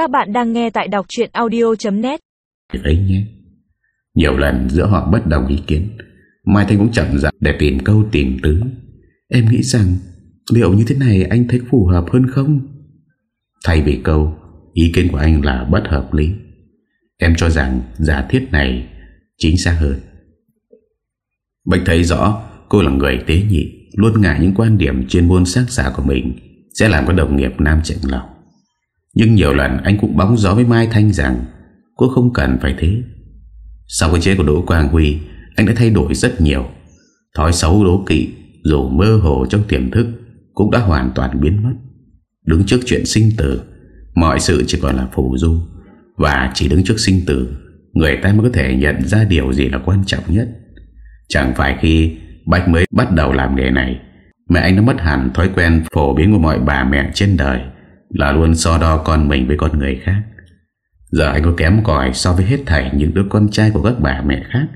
Các bạn đang nghe tại đọc chuyện audio.net ấy nhé. Nhiều lần giữa họ bất đồng ý kiến, Mai Thanh cũng chậm dặn để tìm câu tìm tứ. Em nghĩ rằng, Liệu như thế này anh thấy phù hợp hơn không? Thay vì câu, Ý kiến của anh là bất hợp lý, Em cho rằng giả thiết này Chính xác hơn. Bạch thấy rõ, Cô là người tế nhị, Luôn ngại những quan điểm chuyên môn xác xả của mình Sẽ làm các đồng nghiệp nam chạy lòng nhưng nhiều lần anh cũng bóng gió với Mai Thanh rằng Cô không cần phải thế. Sau cái chết của Đỗ Quang Huy, Anh đã thay đổi rất nhiều. Thói xấu đố kỵ, Dù mơ hồ trong tiềm thức, Cũng đã hoàn toàn biến mất. Đứng trước chuyện sinh tử, Mọi sự chỉ còn là phù du. Và chỉ đứng trước sinh tử, Người ta mới có thể nhận ra điều gì là quan trọng nhất. Chẳng phải khi Bách mới bắt đầu làm nghề này, Mẹ anh đã mất hẳn thói quen phổ biến của mọi bà mẹ trên đời. Là luôn so đo con mình với con người khác. Giờ anh có kém cỏi so với hết thảy những đứa con trai của các bà mẹ khác,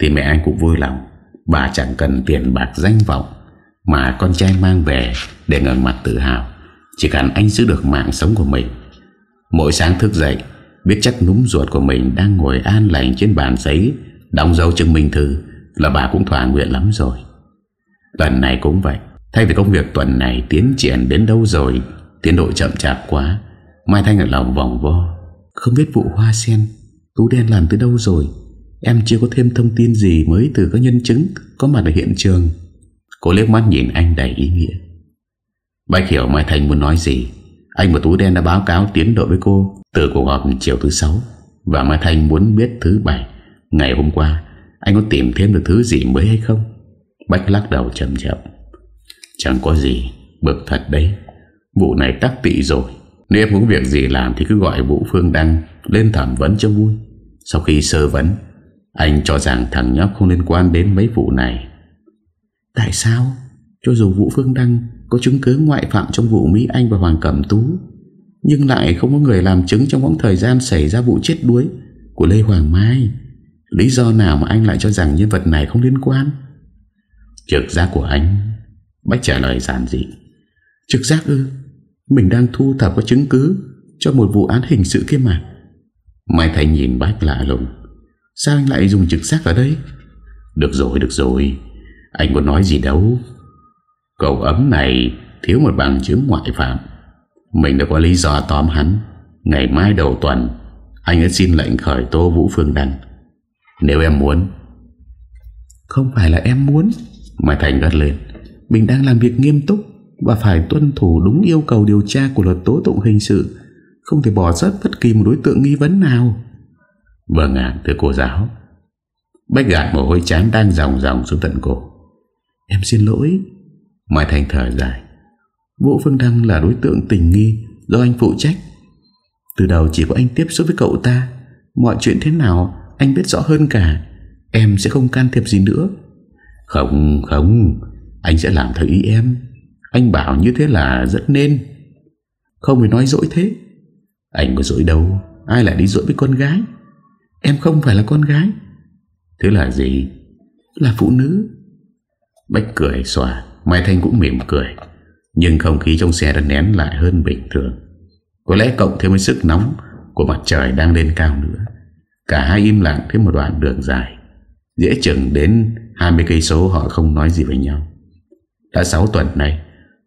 Thì mẹ anh cũng vui lòng. Bà chẳng cần tiền bạc danh vọng Mà con trai mang về để ngẩng mặt tự hào. Chỉ cần anh giữ được mạng sống của mình. Mỗi sáng thức dậy, Biết chắc núm ruột của mình đang ngồi an lành trên bàn giấy, Đóng dấu chứng minh thư Là bà cũng thỏa nguyện lắm rồi. Lần này cũng vậy. Thay vì công việc tuần này tiến triển đến đâu rồi Tiến độ chậm chạp quá. Mai Thanh ở lòng vòng vo. Không biết vụ hoa sen, Tú đen làm tới đâu rồi? Em chưa có thêm thông tin gì mới từ các nhân chứng Có mặt ở hiện trường. Cô liếc mắt nhìn anh đầy ý nghĩa. Bách hiểu Mai Thanh muốn nói gì. Anh và Tú đen đã báo cáo tiến độ với cô Từ cuộc họp chiều thứ sáu. Và Mai Thanh muốn biết thứ bảy. Ngày hôm qua, Anh có tìm thêm được thứ gì mới hay không? Bách lắc đầu chậm chậm. Chẳng có gì, Bực thật đấy. Vụ này tắc tị rồi. Nếu em muốn việc gì làm thì cứ gọi Vũ Phương Đăng Lên thẩm vấn cho vui. Sau khi sơ vấn, Anh cho rằng thằng nhóc không liên quan đến mấy vụ này. Tại sao? Cho dù Vũ Phương Đăng Có chứng cứ ngoại phạm trong vụ Mỹ Anh và Hoàng Cẩm Tú, Nhưng lại không có người làm chứng Trong quãng thời gian xảy ra vụ chết đuối Của Lê Hoàng Mai. Lý do nào mà anh lại cho rằng nhân vật này không liên quan? Trực giác của anh. Bách trả lời giản dị. Trực giác ư? Mình đang thu thập có chứng cứ Cho một vụ án hình sự kia mà. Mai Thành nhìn Bách lạ lùng. Sao anh lại dùng trực giác ở đây? Được rồi được rồi. Anh có nói gì đâu. Cậu ấm này thiếu một bằng chứng ngoại phạm. Mình đã có lý do tóm hắn. Ngày mai đầu tuần Anh đã xin lệnh khởi tố Vũ Phương Đăng. Nếu em muốn. Không phải là em muốn. Mai Thành gắt lên. Mình đang làm việc nghiêm túc Và phải tuân thủ đúng yêu cầu điều tra của luật tố tụng hình sự Không thể bỏ sót bất kỳ một đối tượng nghi vấn nào. Vâng ạ thưa cô giáo. Bách gạt mồ hôi chán đang dòng dòng xuống tận cổ. Em xin lỗi. Mai Thành thở dài. Vũ Phương Đăng là đối tượng tình nghi Do anh phụ trách. Từ đầu chỉ có anh tiếp xúc với cậu ta. Mọi chuyện thế nào Anh biết rõ hơn cả. Em sẽ không can thiệp gì nữa. Không không. Anh sẽ làm theo ý em anh bảo như thế là rất nên. Không phải nói dỗi thế. Anh có dỗi đâu, Ai lại đi dỗi với con gái? Em không phải là con gái. Thế là gì? Là phụ nữ. Bách cười xòa, Mai Thanh cũng mỉm cười. Nhưng không khí trong xe đã nén lại hơn bình thường. Có lẽ cộng thêm với sức nóng Của mặt trời đang lên cao nữa. Cả hai im lặng thêm một đoạn đường dài. Dễ chừng đến 20 cây số họ không nói gì với nhau. Đã 6 tuần nay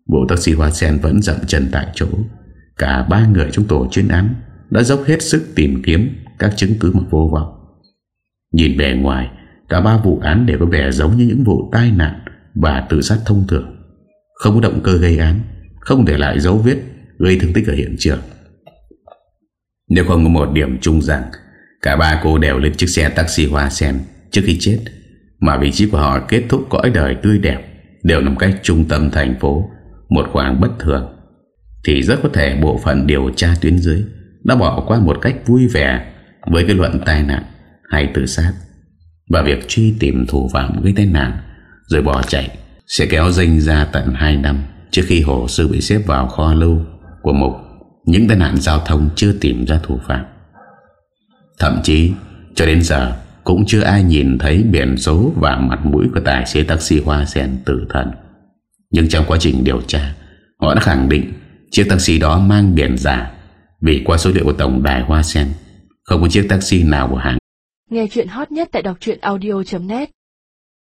Bộ taxi hoa sen vẫn dậm chân tại chỗ. Cả ba người trong tổ chuyên án Đã dốc hết sức tìm kiếm Các chứng cứ mà vô vọng. Nhìn bề ngoài, Cả ba vụ án đều có vẻ giống như những vụ tai nạn Và tự sát thông thường. Không có động cơ gây án, Không để lại dấu vết Gây thương tích ở hiện trường. Nếu không có một điểm chung rằng Cả ba cô đều lên chiếc xe taxi hoa sen Trước khi chết, Mà vị trí của họ kết thúc cõi đời tươi đẹp Đều nằm cách trung tâm thành phố. Một khoảng bất thường, Thì rất có thể bộ phận điều tra tuyến dưới Đã bỏ qua một cách vui vẻ Với cái luận tai nạn Hay tự sát Và việc truy tìm thủ phạm gây tai nạn Rồi bỏ chạy Sẽ kéo dinh ra tận 2 năm Trước khi hồ sơ bị xếp vào kho lưu Của mục Những tai nạn giao thông chưa tìm ra thủ phạm Thậm chí, cho đến giờ, cũng chưa ai nhìn thấy biển số và mặt mũi của tài xế taxi hoa sen tử thần. Nhưng trong quá trình điều tra, họ đã khẳng định chiếc taxi đó mang biển giả. Vì qua số liệu của tổng đài Hoa Sen Không có chiếc taxi nào của hãng Nghe chuyện hot nhất tại đọc audio.net